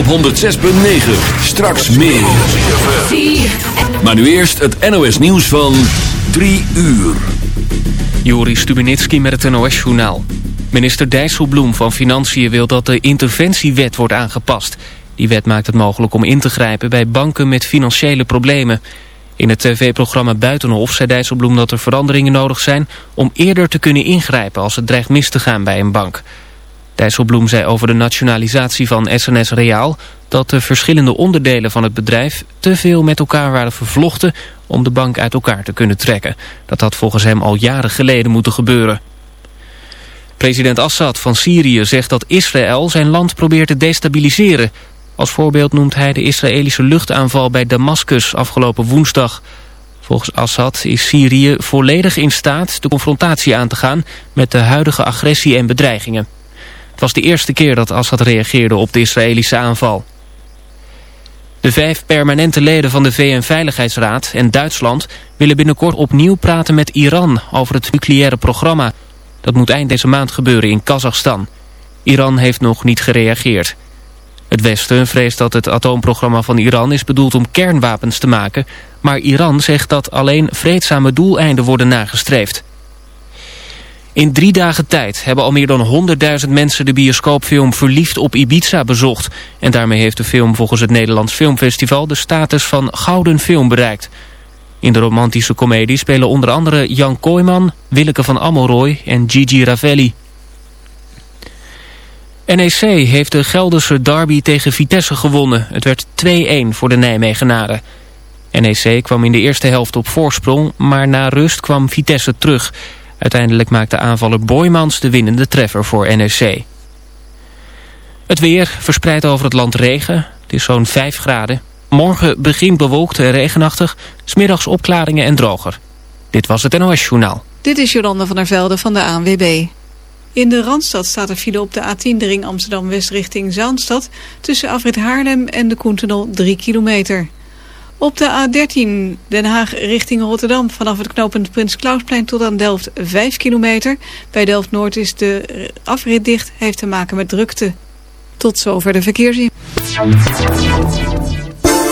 op 106.9. Straks meer. Maar nu eerst het NOS nieuws van 3 uur. Joris Stubenitski met het NOS-journaal. Minister Dijsselbloem van Financiën wil dat de interventiewet wordt aangepast. Die wet maakt het mogelijk om in te grijpen bij banken met financiële problemen. In het tv-programma Buitenhof zei Dijsselbloem dat er veranderingen nodig zijn... om eerder te kunnen ingrijpen als het dreigt mis te gaan bij een bank. Dijsselbloem zei over de nationalisatie van SNS Reaal... dat de verschillende onderdelen van het bedrijf te veel met elkaar waren vervlochten... om de bank uit elkaar te kunnen trekken. Dat had volgens hem al jaren geleden moeten gebeuren. President Assad van Syrië zegt dat Israël zijn land probeert te destabiliseren. Als voorbeeld noemt hij de Israëlische luchtaanval bij Damascus afgelopen woensdag. Volgens Assad is Syrië volledig in staat de confrontatie aan te gaan met de huidige agressie en bedreigingen. Het was de eerste keer dat Assad reageerde op de Israëlische aanval. De vijf permanente leden van de VN-veiligheidsraad en Duitsland willen binnenkort opnieuw praten met Iran over het nucleaire programma. Dat moet eind deze maand gebeuren in Kazachstan. Iran heeft nog niet gereageerd. Het Westen vreest dat het atoomprogramma van Iran is bedoeld om kernwapens te maken... maar Iran zegt dat alleen vreedzame doeleinden worden nagestreefd. In drie dagen tijd hebben al meer dan 100.000 mensen de bioscoopfilm Verliefd op Ibiza bezocht. En daarmee heeft de film volgens het Nederlands Filmfestival de status van gouden film bereikt. In de romantische komedie spelen onder andere Jan Kooijman, Willeke van Ammelrooy en Gigi Ravelli. NEC heeft de Gelderse derby tegen Vitesse gewonnen. Het werd 2-1 voor de Nijmegenaren. NEC kwam in de eerste helft op voorsprong, maar na rust kwam Vitesse terug. Uiteindelijk maakte aanvaller Boymans de winnende treffer voor NEC. Het weer verspreidt over het land regen. Het is zo'n 5 graden. Morgen begint bewolkt en regenachtig. Smiddags opklaringen en droger. Dit was het NOS Journaal. Dit is Jolanda van der Velde van de ANWB. In de Randstad staat er file op de A10 de ring Amsterdam-West richting Zaanstad... tussen Afrit Haarlem en de Koentunnel 3 kilometer. Op de A13 Den Haag richting Rotterdam vanaf het knooppunt Prins Klausplein tot aan Delft 5 kilometer. Bij Delft-Noord is de afrit dicht, heeft te maken met drukte. Tot zover de verkeersin.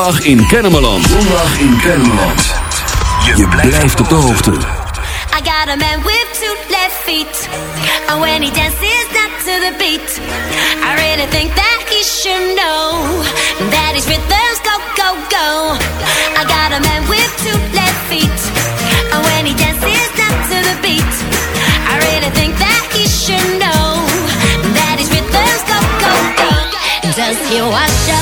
Zondag in Kennemerland. Zondag in Kennemerland. Je, Je blijft op de hoogte. I got a man with two left feet. And when he dances not to the beat. I really think that he should know. That his rhythms go, go, go. I got a man with two left feet. And when he dances not to the beat. I really think that he should know. That his rhythms go, go, go. Does he watch out?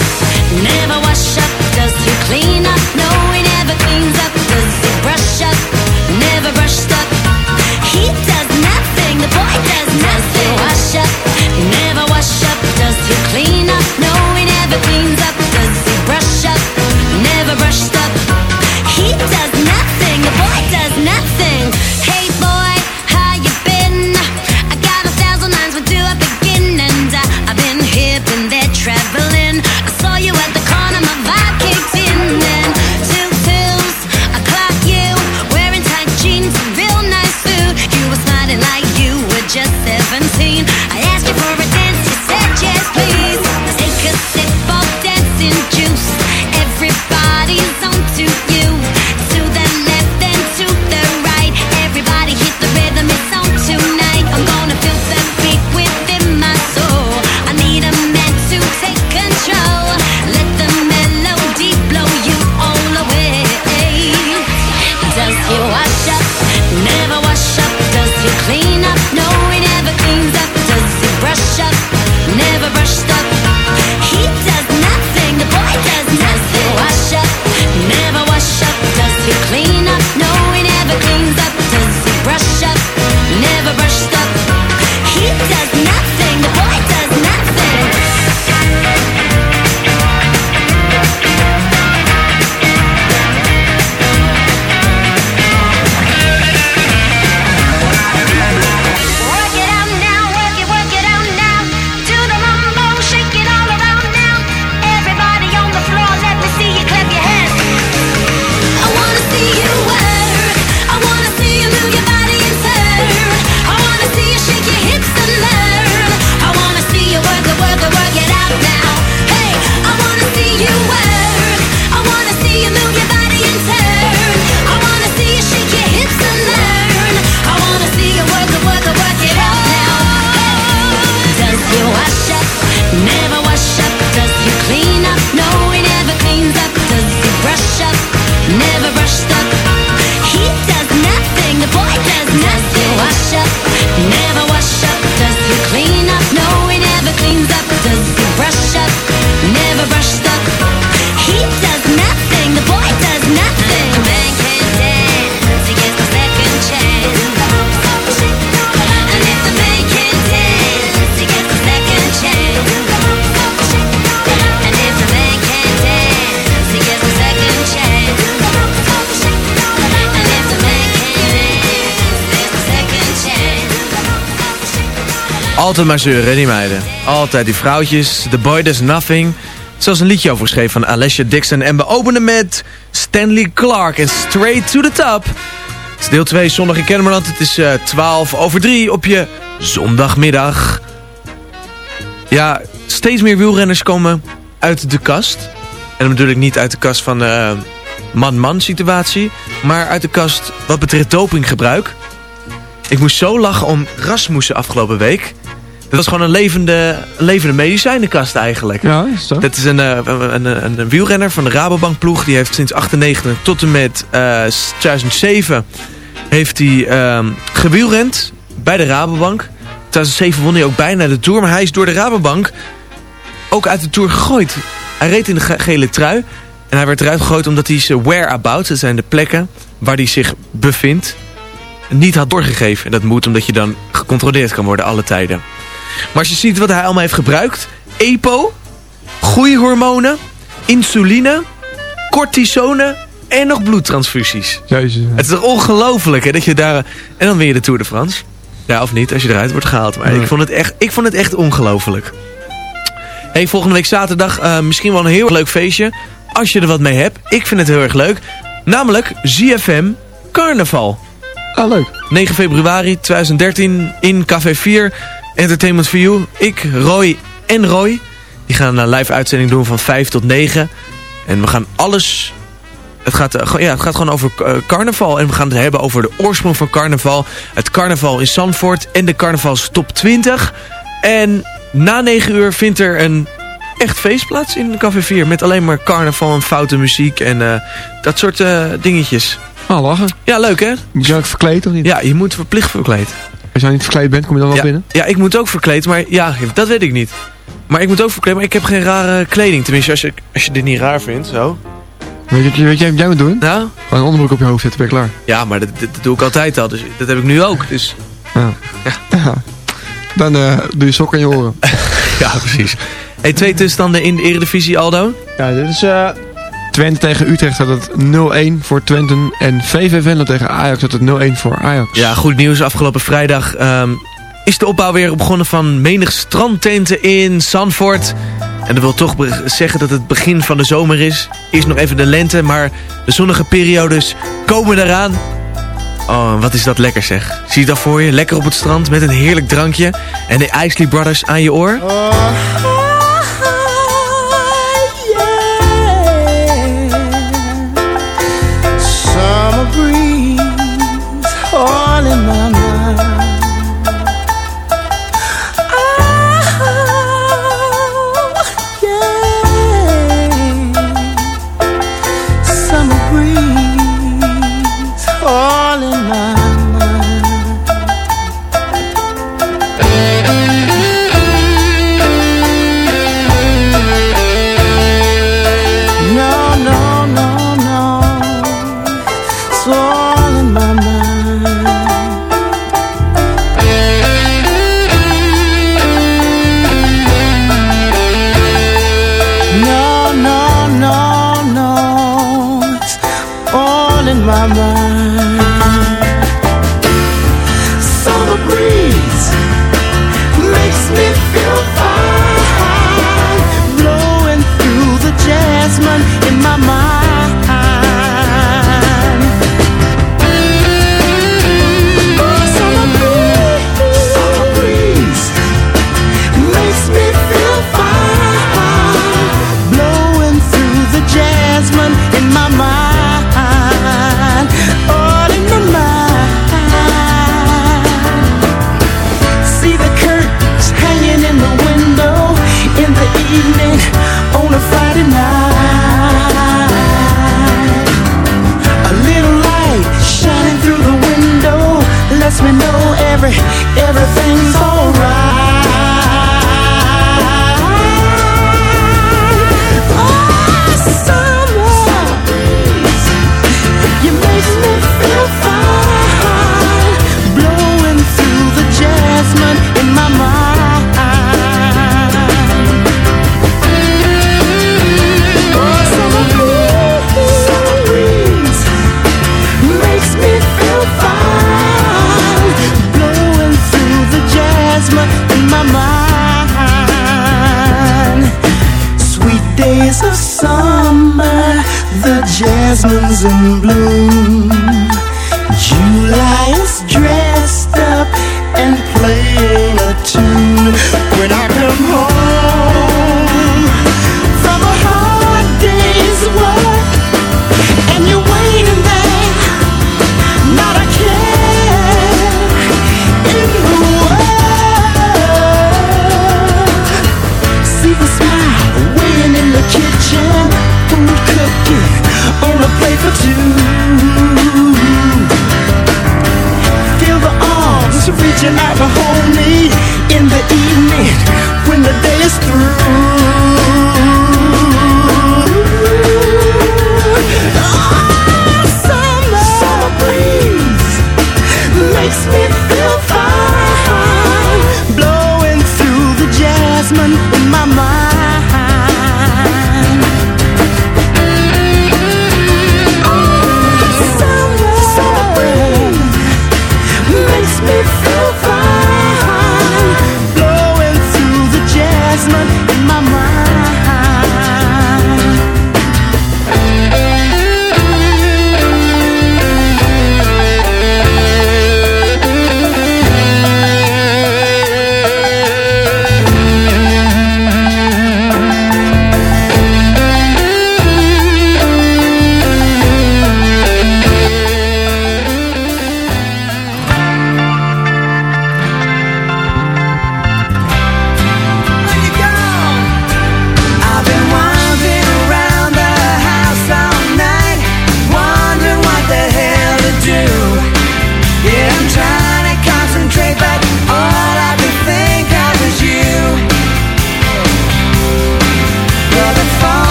Altijd maar zeuren, die meiden. Altijd die vrouwtjes. The boy does nothing. Zoals een liedje over geschreven van Alessia Dixon. En we openen met Stanley Clark en Straight to the Top. Het is deel 2, zondag in Kennemerland. Het is eh 12 over 3 op je zondagmiddag. Ja, steeds meer wielrenners komen uit de kast. En dan bedoel ik niet uit de kast van de man-man situatie. Maar uit de kast wat betreft dopinggebruik. Ik moest zo lachen om Rasmussen afgelopen week. Dat was gewoon een levende, levende medicijnenkast eigenlijk. Ja, is dat? Dat is een, eh, een, een, een wielrenner van de Rabobank ploeg. Die heeft sinds 98 tot en met eh, 2007 heeft hij ehm, gewielrend bij de Rabobank. 2007 won hij ook bijna de Tour. Maar hij is door de Rabobank ook uit de Tour gegooid. Hij reed in de ge- gele trui. En hij werd eruit gegooid omdat hij zijn whereabouts, dat zijn de plekken waar hij zich bevindt, niet had doorgegeven. En dat moet omdat je dan gecontroleerd kan worden alle tijden. Maar als je ziet wat hij allemaal heeft gebruikt. EPO, groeihormonen, insuline, cortisone en nog bloedtransfusies. Jezus. Het is toch ongelooflijk hè, dat je daar... En dan win je de Tour de France. Ja, of niet, als je eruit wordt gehaald. Maar Nee. ik, vond het echt, ik vond het echt ongelooflijk. Hey, volgende week zaterdag eh, misschien wel een heel leuk feestje. Als je er wat mee hebt. Ik vind het heel erg leuk. Namelijk ZFM Carnaval. Ah, leuk. 9 februari 2013 in Café 4. Entertainment for You. Ik, Roy en Roy. Die gaan een live uitzending doen van 5 tot 9. En we gaan alles... Het gaat, eh, gewoon- ja, het gaat gewoon over eh, carnaval. En we gaan het hebben over de oorsprong van carnaval. Het carnaval in Zandvoort. En de carnavalstop 20. En na 9 uur vindt er een echt feest plaats in Café 4. Met alleen maar carnaval en foute muziek. En eh, dat soort dingetjes. Ah, lachen. Ja, leuk hè? Moet je ook verkleed of niet? Ja, je moet verplicht verkleed. Als jij niet verkleed bent, kom je dan wel ja, binnen? Ja, ik moet ook verkleed, maar ja, dat weet ik niet. Maar ik moet ook verkleed, maar ik heb geen rare kleding. Tenminste, als je, als je dit niet raar vindt, zo. Weet je, weet jij wat jij moet doen? Nou? Gewoon een onderbroek op je hoofd zetten, ben je klaar. Ja, maar dat, dat, dat doe ik altijd al, dus dat heb ik nu ook. Dus Ja. ja. Dan eh, doe je sokken in je oren. ja, precies. Hey, twee tussenstanden in de Eredivisie, Aldo. Ja, dit is... eh, Twente tegen Utrecht staat het 0-1 voor Twente. En VV Venlo tegen Ajax staat het 0-1 voor Ajax. Ja, goed nieuws. Afgelopen vrijdag ehm, is de opbouw weer begonnen van menig strandtenten in Zandvoort. En dat wil toch zeggen dat het begin van de zomer is. Eerst nog even de lente, maar de zonnige periodes komen eraan. Oh, wat is dat lekker zeg. Zie je dat voor je? Lekker op het strand met een heerlijk drankje. En de Isley Brothers aan je oor. Summer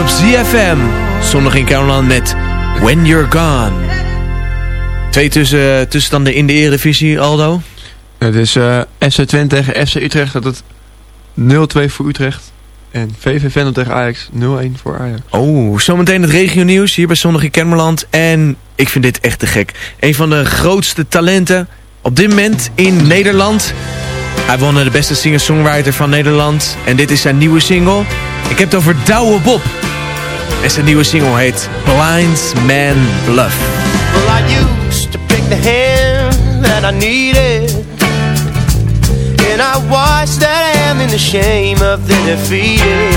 Op ZFM. zondag in Caroline met When You're Gone. Twee tussen, tussenstanden in de Eredivisie, Aldo. Het is eh FC Twente tegen FC Utrecht. Dat het 0-2 voor Utrecht. En VV Venlo tegen Ajax 0-1 voor Ajax. Oh, zometeen het regionieuws hier bij Zondag in Kenmerland. En ik vind dit echt te gek. Een van de grootste talenten op dit moment in Nederland. Hij won de beste singer-songwriter van Nederland. En dit is zijn nieuwe single. Ik heb het over Douwe Bob. En zijn nieuwe single heet Blind Man Bluff. Well, I used to pick the hand that I needed. And I watched that hand in the shame of the defeated.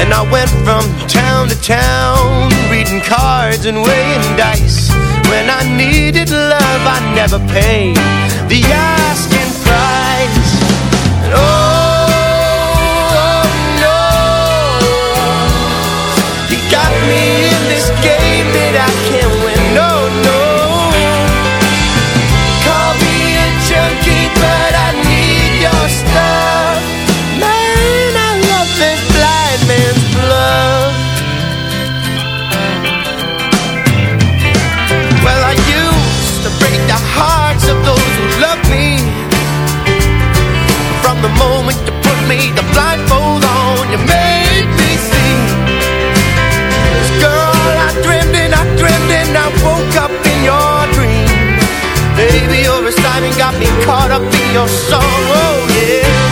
And I went from town to town, reading cards and weighing dice. When I needed love, I never paid the asking price. And oh, oh no, you got me me the blindfold on, you made me see. Girl, I dreamed and I dreamed and I woke up in your dream. Baby, your reciting got me caught up in your song. Oh yeah.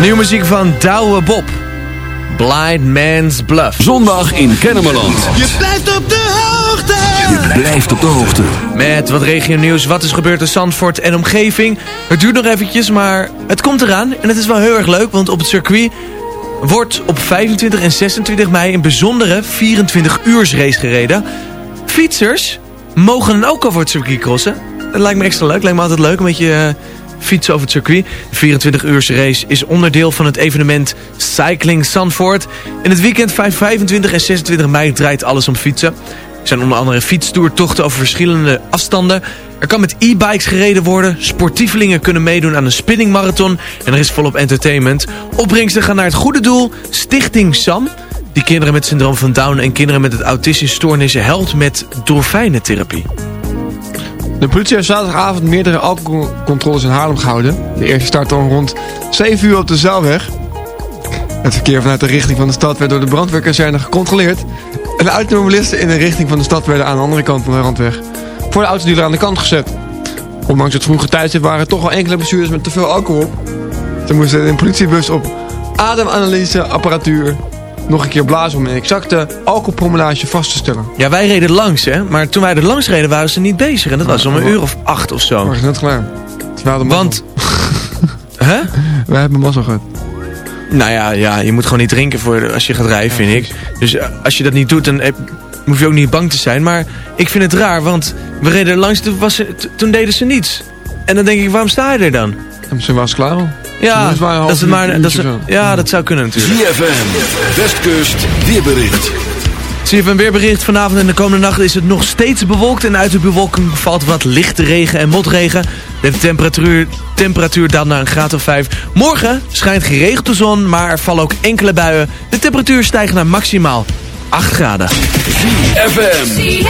Nieuwe muziek van Douwe Bob. Blind Man's Bluff. Zondag in Kennemerland. Je blijft op de hoogte. Je blijft op de hoogte. Met wat regionieuws, wat is gebeurd in Zandvoort en omgeving. Het duurt nog eventjes, maar het komt eraan. En het is wel heel erg leuk, want op het circuit wordt op 25 en 26 mei een bijzondere 24 uurs race gereden. Fietsers mogen ook over het circuit crossen. Dat lijkt me extra leuk. Lijkt me altijd leuk, een beetje eh, fietsen over het circuit. De 24 uurs race is onderdeel van het evenement Cycling Zandvoort. In het weekend 5, 25 en 26 mei draait alles om fietsen. Er zijn onder andere fietstoertochten over verschillende afstanden. Er kan met e-bikes gereden worden. Sportievelingen kunnen meedoen aan een spinningmarathon. En er is volop entertainment. Opbrengsten gaan naar het goede doel. Stichting SAM. Die kinderen met syndroom van Down en kinderen met het autistische stoornissen helpt met dolfijnentherapie. De politie heeft zaterdagavond meerdere alcoholcontroles in Haarlem gehouden. De eerste startte om rond 7 uur op de Zaalweg. Het verkeer vanuit de richting van de stad werd door de brandweerkazerne gecontroleerd. En de automobilisten in de richting van de stad werden aan de andere kant van de randweg voor de autodealer aan de kant gezet. Ondanks het vroege tijdstip waren er toch wel enkele bestuurders met te veel alcohol. Ze moesten in een politiebus op ademanalyseapparatuur nog een keer blazen om een exacte alcoholpromellage vast te stellen. Ja, wij reden langs, hè. Maar toen wij er langs reden, waren ze niet bezig. En dat was om een uur of acht of zo. Maar is net klaar. Want... Hè? Wij hebben mazzel gehad. Nou ja, ja, je moet gewoon niet drinken voor als je gaat rijden, vind ik. Dus eh, als je dat niet doet, dan heb- hoef je ook niet bang te zijn. Maar ik vind het raar, want we reden er langs, toen, was toen deden ze niets. En dan denk ik, waarom sta je er dan? Misschien was klaar al. Ja, Ze dat is maar, dat, ja, dat zou kunnen natuurlijk. ZFM, Westkust, weerbericht. CFM weerbericht. Vanavond en de komende nacht is het nog steeds bewolkt. En uit de bewolking valt wat lichte regen en motregen. De temperatuur, temperatuur daalt naar een graad of 5. Morgen schijnt geregeld de zon, maar er vallen ook enkele buien. De temperatuur stijgt naar maximaal 8 graden. ZFM.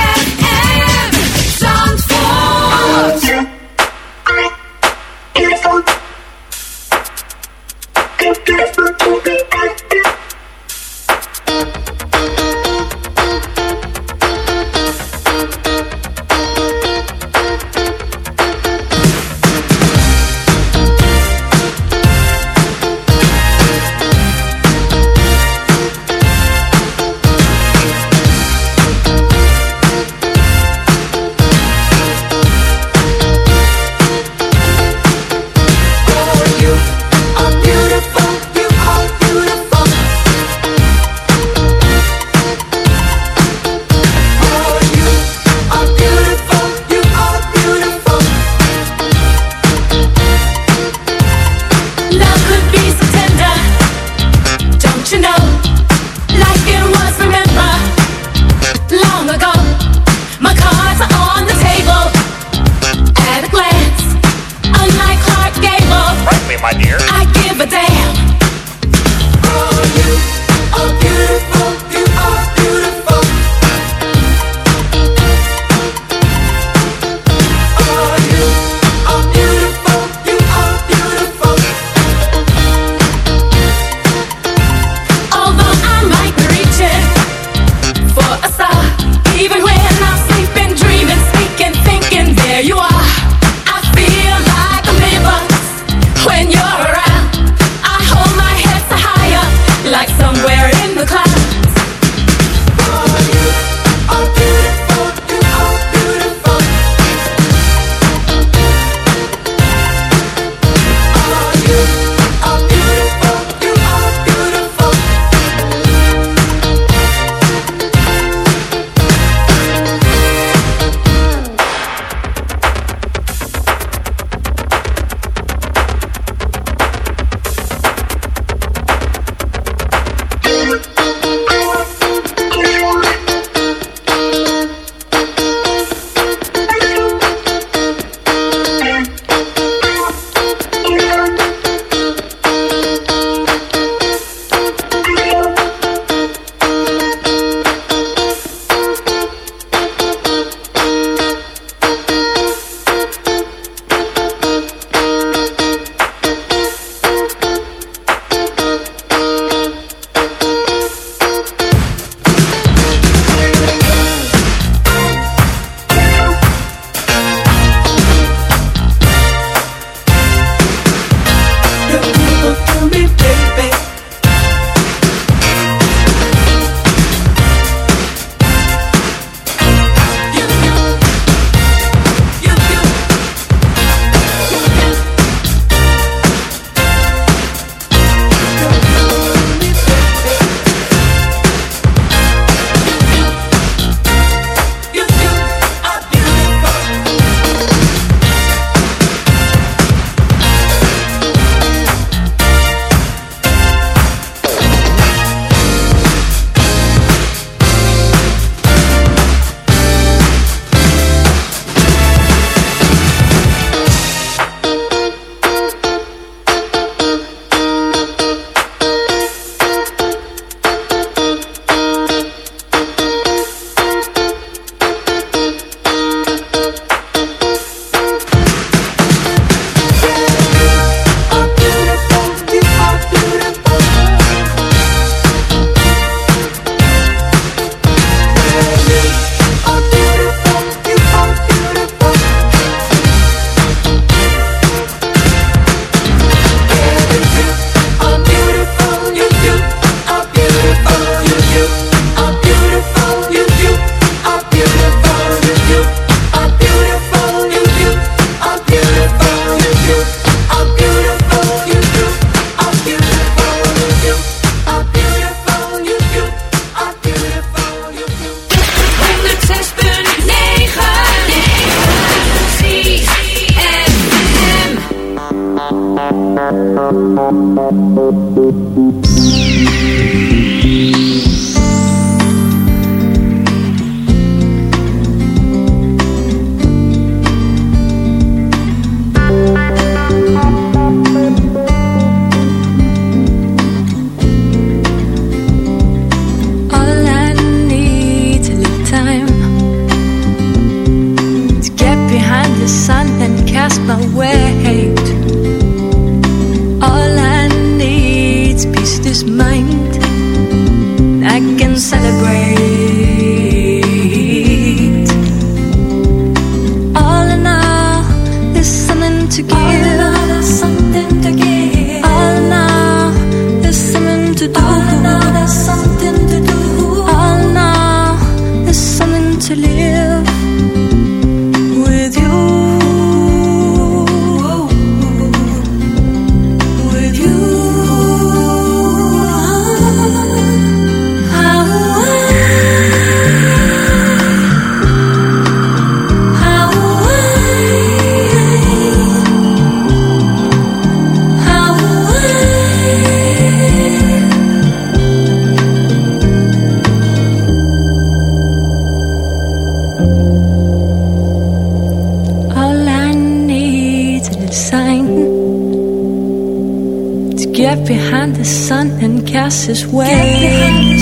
Behind the sun and cast his way.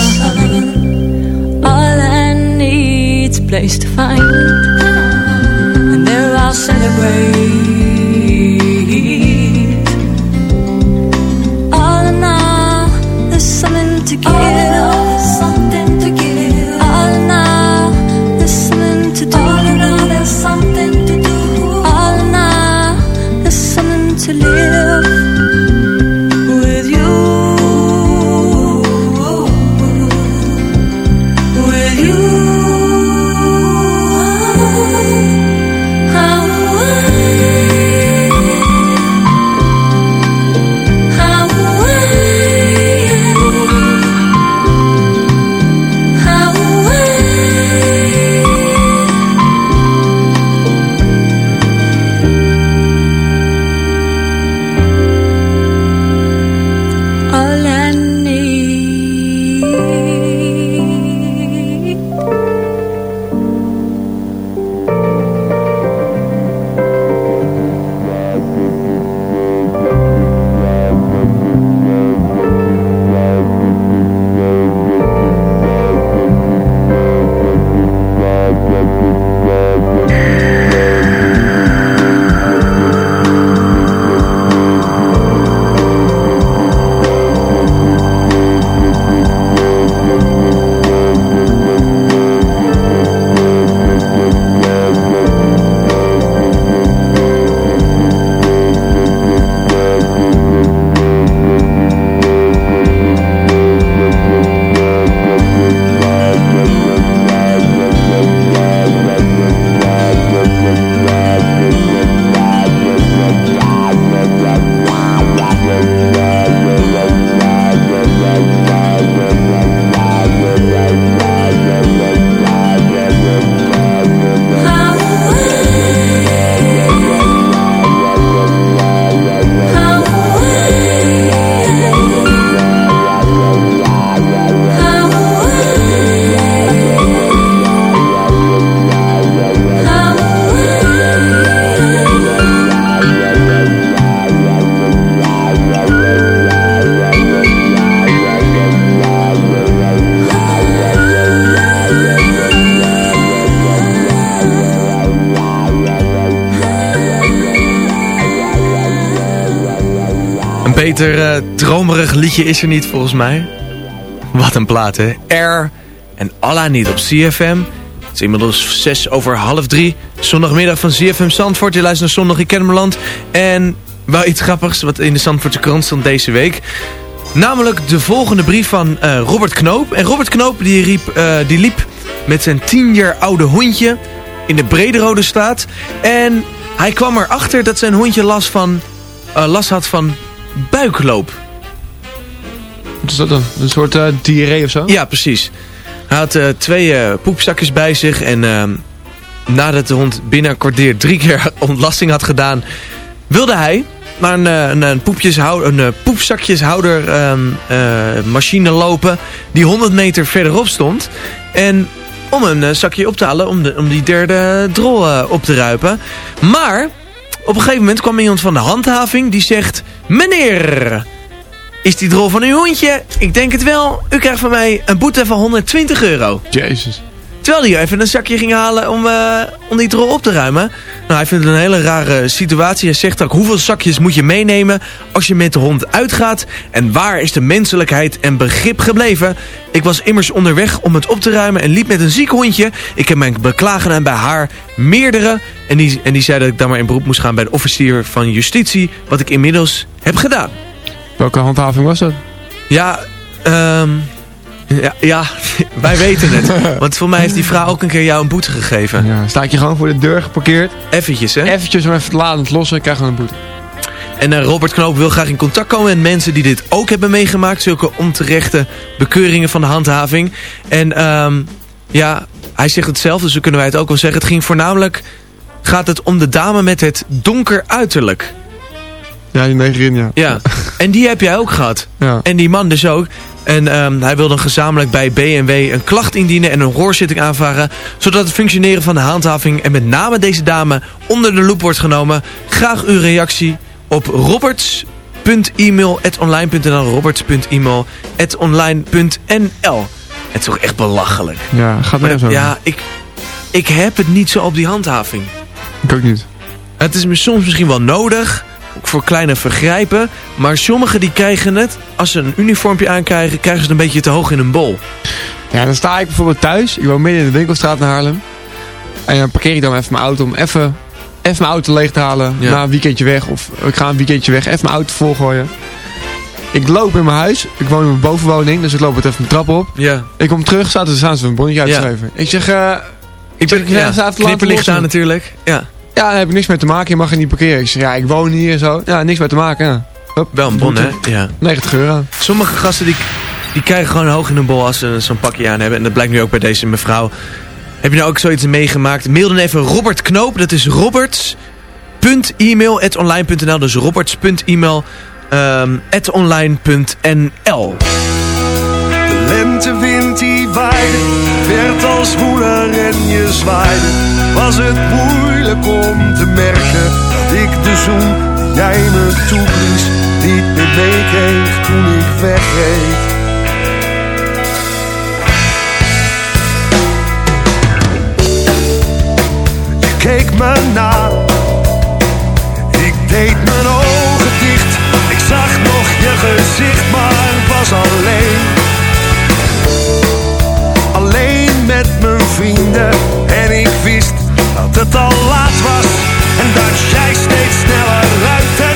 All I need's a place to find, and there I'll celebrate. All in all, there's something to give. Something beter eh, dromerig liedje is er niet volgens mij. Wat een plaat hè. Air en Allah niet op CFM. Het is inmiddels zes over half drie. Zondagmiddag van CFM Zandvoort. Je luistert naar Zondag in Kennemerland. En wel iets grappigs wat in de Zandvoortse krant stond deze week. Namelijk de volgende brief van eh, Robert Knoop. En Robert Knoop die, riep, eh, die liep met zijn tien jaar oude hondje in de Brederode staat. En hij kwam erachter dat zijn hondje last, van, last had van buikloop. Wat is dat dan? Een soort eh diarree of zo? Ja, precies. Hij had eh, twee eh, poepzakjes bij zich en ehm, nadat de hond binnen een kwartier drie keer ontlasting had gedaan, wilde hij naar een, een, een, poepjeshouder, een eh, poepzakjeshouder ehm, eh, machine lopen die 100 meter verderop stond. En om een zakje op te halen om, de, om die derde drol op te ruipen. Maar op een gegeven moment kwam iemand van de handhaving die zegt... Meneer, is die drol van uw hondje? Ik denk het wel. U krijgt van mij een boete van 120 euro. Jezus. Terwijl hij even een zakje ging halen om, eh, om die trol op te ruimen. Nou, hij vindt het een hele rare situatie. Hij zegt ook, hoeveel zakjes moet je meenemen als je met de hond uitgaat? En waar is de menselijkheid en begrip gebleven? Ik was immers onderweg om het op te ruimen en liep met een ziek hondje. Ik heb mijn beklagen en bij haar meerdere. En die, en die zei dat ik dan maar in beroep moest gaan bij de officier van justitie. Wat ik inmiddels heb gedaan. Welke handhaving was dat? Ja, ehm ja, ja, wij weten het. Want voor mij heeft die vrouw ook een keer jou een boete gegeven. Ja, sta ik je gewoon voor de deur geparkeerd. Eventjes, hè? Eventjes om even te laden het lossen, krijg je een boete. En eh, Robert Knoop wil graag in contact komen met mensen die dit ook hebben meegemaakt. Zulke onterechte bekeuringen van de handhaving. En ehm, ja, hij zegt het zelf, dus zo kunnen wij het ook wel zeggen. Het ging voornamelijk, gaat het om de dame met het donker uiterlijk. Ja, die negerin, ja. Ja, en die heb jij ook gehad. Ja. En die man dus ook. En ehm, hij wil dan gezamenlijk bij BMW een klacht indienen en een hoorzitting aanvragen. Zodat het functioneren van de handhaving en met name deze dame onder de loep wordt genomen. Graag uw reactie op roberts.email.online.nl roberts.email.online.nl Het is toch echt belachelijk. Ja, gaat Maar over. ja, ik, ik heb het niet zo op die handhaving. Ik ook niet. Het is me soms misschien wel nodig, voor kleine vergrijpen. Maar sommigen die krijgen het, als ze een uniformpje aankrijgen, krijgen ze het een beetje te hoog in een bol. Ja, dan sta ik bijvoorbeeld thuis. Ik woon midden in de winkelstraat in Haarlem. En dan parkeer ik dan even mijn auto om even, even mijn auto leeg te halen. Ja. Na een weekendje weg. Of ik ga een weekendje weg. Even mijn auto volgooien. Ik loop in mijn huis. Ik woon in mijn bovenwoning. Dus ik loop het even mijn trap op. Ja. Ik kom terug. Er staan ze een bonnetje Ja. uitgeschreven. Ik zeg... eh ik ben Ja, ja, te lossen. aan natuurlijk. Ja. Ja, daar heb ik niks mee te maken. Je mag er niet parkeren. Ik zeg, ja, ik woon hier en zo. Ja, niks mee te maken. Ja. Hup, Wel een bon, hè? Ja. 90 euro. Sommige gasten die, die krijgen gewoon hoog in een bol als ze zo'n pakje aan hebben. En dat blijkt nu ook bij deze mevrouw. Heb je nou ook zoiets meegemaakt? Mail dan even Robert Knoop. Dat is roberts.email.online.nl Dus roberts.email lentewind die waaide, werd als woeler en je zwaaide. Was het moeilijk om te merken dat ik de zoen jij me toeblies niet meer meekreeg toen ik wegreed. Je keek me na, ik deed mijn ogen dicht. Ik zag nog je gezicht, maar was. Alleen dat het al laat was en dat jij steeds sneller uit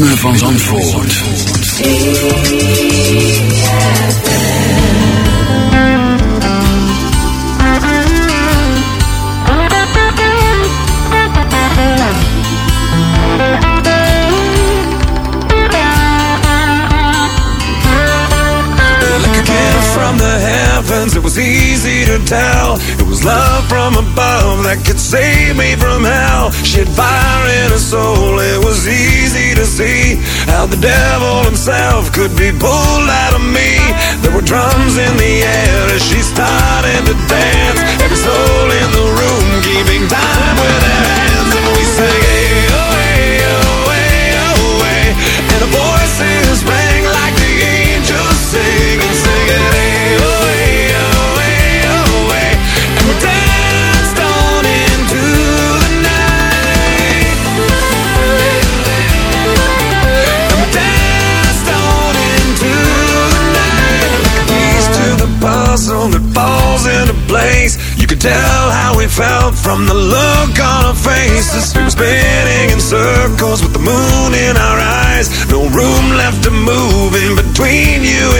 ritme van Zandvoort. It was easy to tell. It was love from above that could save me from hell. She had fire in her soul, to see how the devil himself could be pulled out of me. There were drums in the air as she started to dance. Every soul in the room keeping time tell how we felt from the look on our faces. Spinning in circles with the moon in our eyes. No room left to move in between you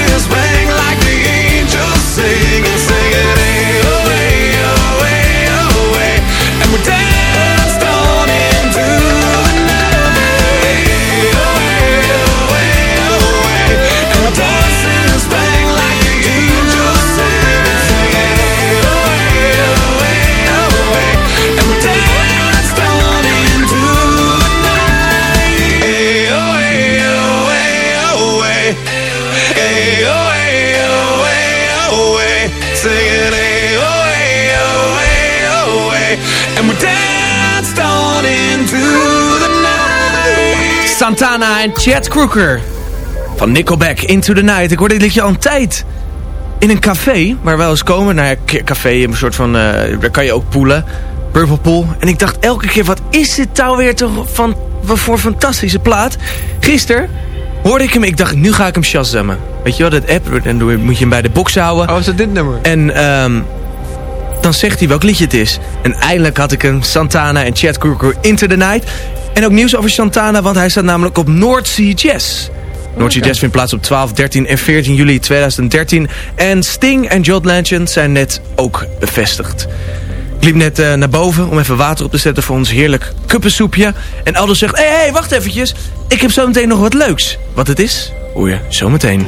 En Chad Crooker. Van Nickelback, Into the Night. Ik hoorde dit liedje al een tijd in een café, waar we wel eens komen. Nou ja, café, een soort van, eh, daar kan je ook poelen. Purple Pool. En ik dacht elke keer, wat is dit nou weer toch van, wat voor fantastische plaat. Gisteren hoorde ik hem, ik dacht, nu ga ik hem shazammen. Weet je wel, dat app, en dan moet je hem bij de box houden. Oh, is dat dit nummer? En ehm, dan zegt hij welk liedje het is. En eindelijk had ik hem, Santana en Chad Crooker, Into the Night. En ook nieuws over Santana, want hij staat namelijk op North Sea Jazz. North Sea Jazz vindt plaats op 12, 13 en 14 juli 2013. En Sting en John Legend zijn net ook bevestigd. Ik liep net eh, naar boven om even water op te zetten voor ons heerlijk kuppensoepje. En Aldo zegt, hé, hey, hey, wacht eventjes. Ik heb zo meteen nog wat leuks. Wat het is, hoor je zo meteen.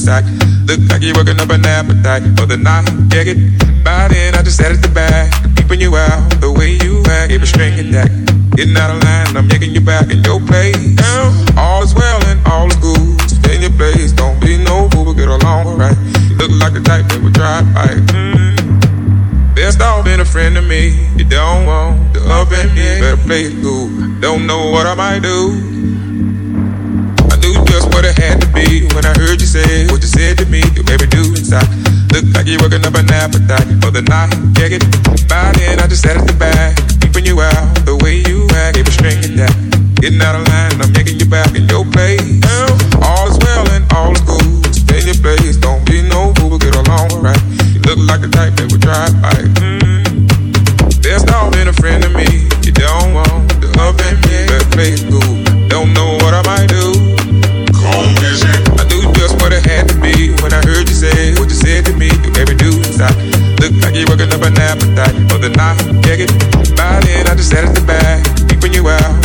Inside. Look like you're working up an appetite for the night. Get it? By then, I just sat at the back, keeping you out the way you act. A string attack. Getting out of line, I'm making you back in your place. All is well and all is good. Stay in your place, don't be no fool, but get along right. You look like the type that would drive by. Mm. Best off being a friend to me. You don't want to up and me, better play it cool. Don't know what I might do. Had to be when I heard you say what you said to me. You made me do inside. Look like you're working up an appetite for the night. Get it? By then, I just sat at the back, keeping you out the way you act. Gave a string attack. Getting out of line, I'm making you back in your place. All is well and all is good. Stay in your place, don't be no fool, but get along right. You look like the type that would drive by. Mm. Best off being a friend to me. You don't want the up and me, better play it cool. You're working up an appetite for the night. Get it? By then, I just sat at the back, keeping you out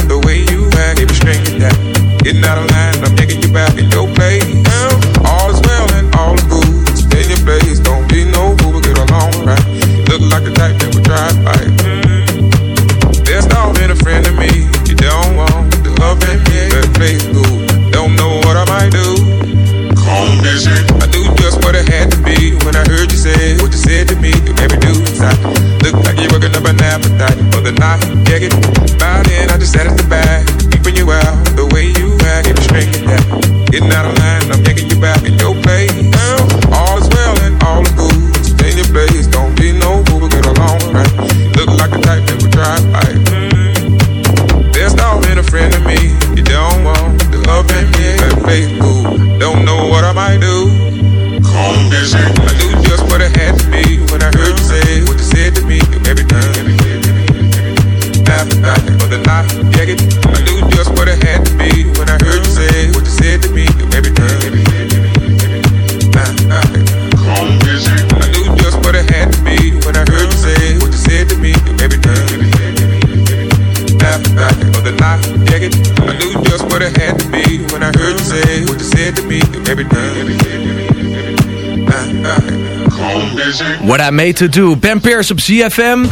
What I Made To Do. Ben Peers op ZFM.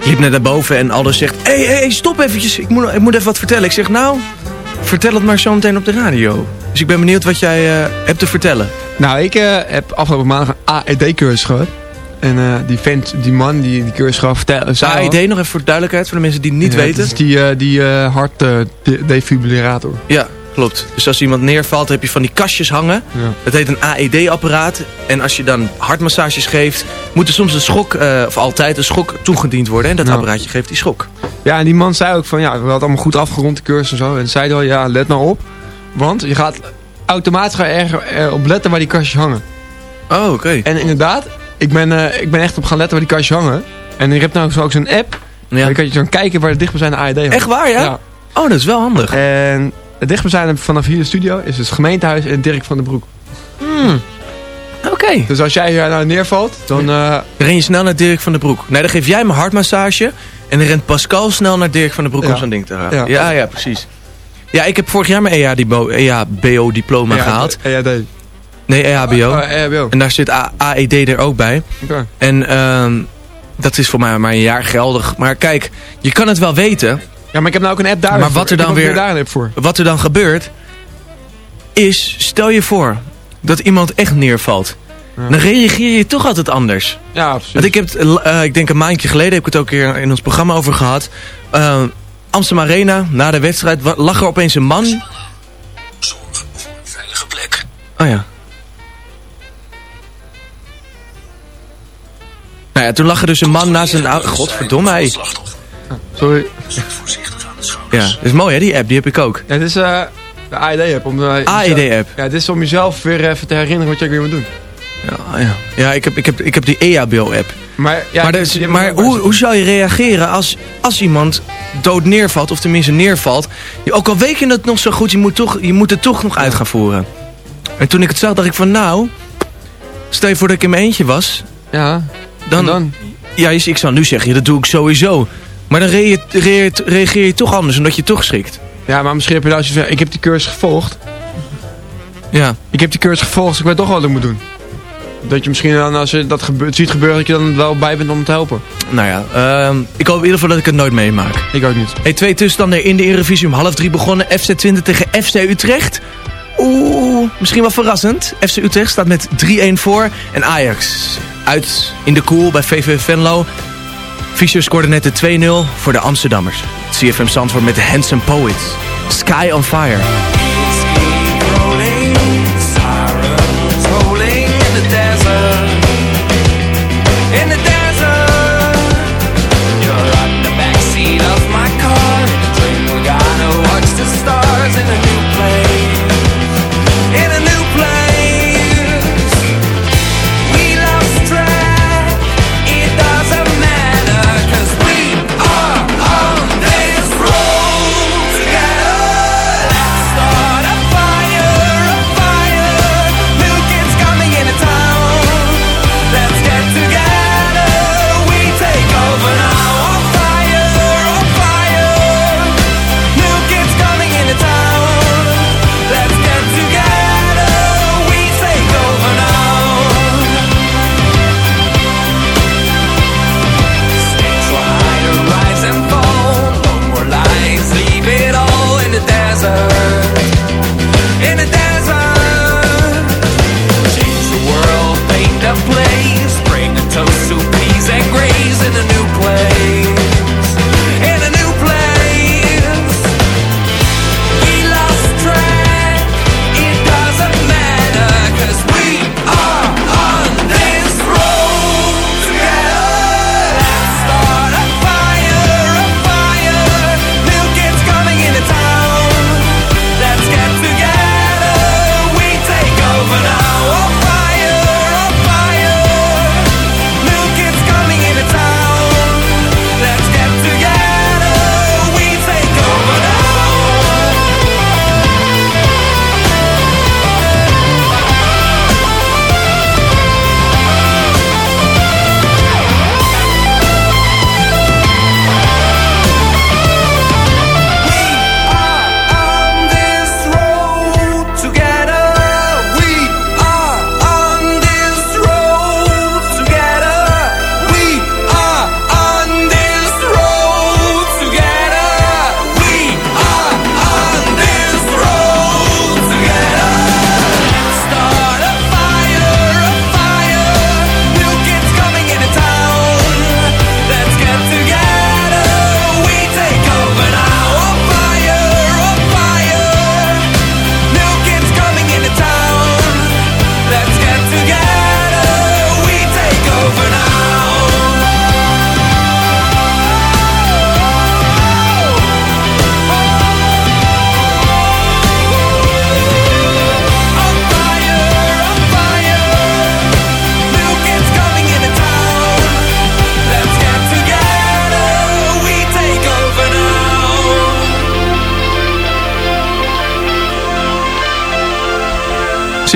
Ik liep net naar boven en Aldo zegt... Hé, hey, hey, stop eventjes. Ik moet, ik moet even wat vertellen. Ik zeg, nou, vertel het maar zo meteen op de radio. Dus ik ben benieuwd wat jij eh, hebt te vertellen. Nou, ik eh, heb afgelopen maandag een AED-cursus gehad. En eh, die vent, die man die die cursus gaf, vertelde... AED nog even voor de duidelijkheid, voor de mensen die het niet Ja, weten. dat is die, die hartdefibrillator. Ja, klopt. Dus als iemand neervalt, heb je van die kastjes hangen. Ja. Dat heet een AED-apparaat. En als je dan hartmassages geeft, moet er soms een schok, eh, of altijd een schok toegediend worden. En dat Ja. apparaatje geeft die schok. Ja, en die man zei ook van, ja, we hadden allemaal goed afgerond de cursus en zo. En zei al, ja, let nou op. Want je gaat automatisch gaan erger eh, op letten waar die kastjes hangen. Oh, oké. En inderdaad, ik ben, eh, ik ben echt op gaan letten waar die kastjes hangen. En je hebt nou ook zo'n app. Ja. Dan kan je zo kijken waar de dichtstbijzijnde AED hangt. Echt waar, ja? Oh, dat is wel handig. En het dichtstbijzijnde vanaf hier de studio is het gemeentehuis en Dirk van den Broek. Hmm. Oké. Dus als jij hier nou neervalt, dan... eh, Ren je snel naar Dirk van den Broek. Nee, dan geef jij me hartmassage. En dan rent Pascal snel naar Dirk van den Broek Ja. om zo'n ding te halen. Ja. Ja. ja, precies. Ja, ik heb vorig jaar mijn E EHBO-diploma ja, gehaald. Ja, Nee, E EHBO. Oh, EHBO. En daar zit A- AED er ook bij. Oké. En ehm, dat is voor mij maar een jaar geldig. Maar kijk, je kan het wel weten. Ja, maar ik heb nou ook een app daar Maar voor. wat er dan weer, daar een voor. wat er dan gebeurt, is, stel je voor dat iemand echt neervalt. Dan reageer je toch altijd anders. Ja, precies. Want ik heb, het, eh, ik denk een maandje geleden, heb ik het ook een keer in ons programma over gehad. Eh, Amsterdam Arena, na de wedstrijd, lag er opeens een man. Veilige plek. Oh ja. Nou ja, toen lag er dus een man naast een... Godverdomme, hé. Sorry. Ja, dat is mooi hè, die app, die heb ik ook. Ja, dit is eh, de AED-app. om de- AED-app. Ja, dit is om jezelf weer even te herinneren wat je ook weer moet doen. Ja, ja. ja ik, heb, ik, heb, ik heb die E EHBO-app. Maar, ja, maar dus- maar hoe, hoe zou je reageren als, als iemand dood neervalt, of tenminste neervalt. Je- Ook al weet je het nog zo goed, je moet, toch, je moet het toch nog uit gaan voeren. En toen ik het zag, dacht ik van nou, stel je voor dat ik in mijn eentje was. Ja, dan, dan? Ja, je- ik zou nu zeggen, dat doe ik sowieso. Maar dan rea- rea- reageer je toch anders, omdat je toch schrikt. Ja, maar misschien heb je nou zoiets van, ik heb die cursus gevolgd. Ja. Ik heb die cursus gevolgd, dus ik weet toch wat ik moet doen. Dat je misschien dan, als je dat ziet gebeuren, dat je dan wel bij bent om te helpen. Nou ja, ehm, ik hoop in ieder geval dat ik het nooit meemaak. Ik ook niet. Hey, twee tussenstanden in de Eredivisie om half drie begonnen. FC Twente tegen FC Utrecht. Oeh, misschien wel verrassend. FC Utrecht staat met 3-1 voor. En Ajax uit in de koel bij VV Venlo. Fischer scoorde net de 2-0 voor de Amsterdammers. CFM Zandvoort met de Handsome Poets. Sky on Fire.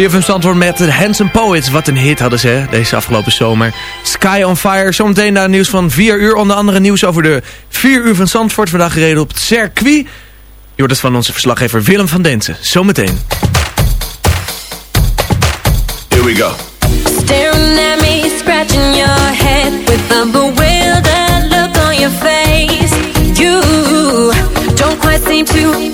CFM Zandvoort met de Handsome Poets. Wat een hit hadden ze deze afgelopen zomer. Sky on Fire. Zometeen naar het nieuws van 4 uur. Onder andere nieuws over de 4 uur van Zandvoort. Vandaag gereden op het circuit. Je hoort het van onze verslaggever Willem van Densen. Zometeen. Here we go. Staring at me, scratching your head with a bewildered look on your face. You don't quite seem to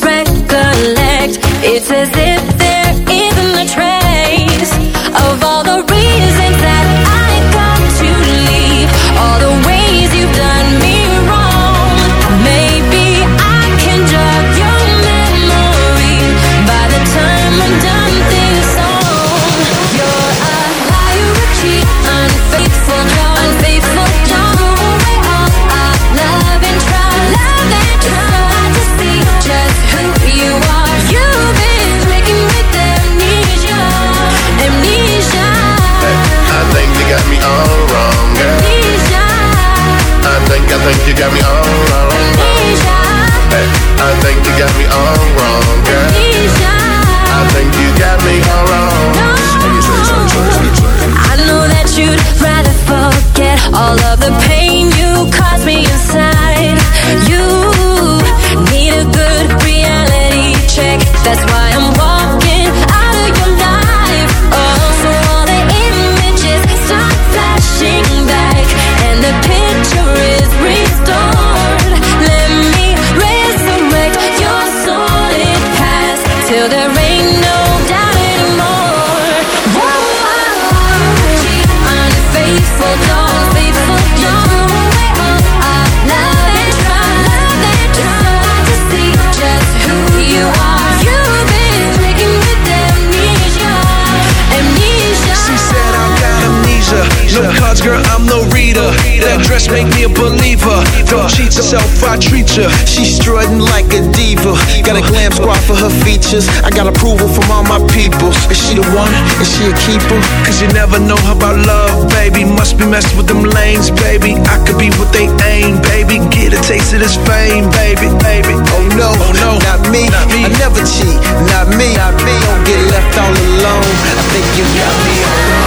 I. She's strutting like a diva. Got a glam squad for her features. I got approval from all my people. Is she the one? Is she a keeper? Cause you never know about love, baby. Must be messed with them lanes, baby. I could be what they aim, baby. Get a taste of this fame, baby, baby. Oh no, oh no, not me. me I never cheat, not me. Not me. Don't get left all alone. I think you got me all wrong.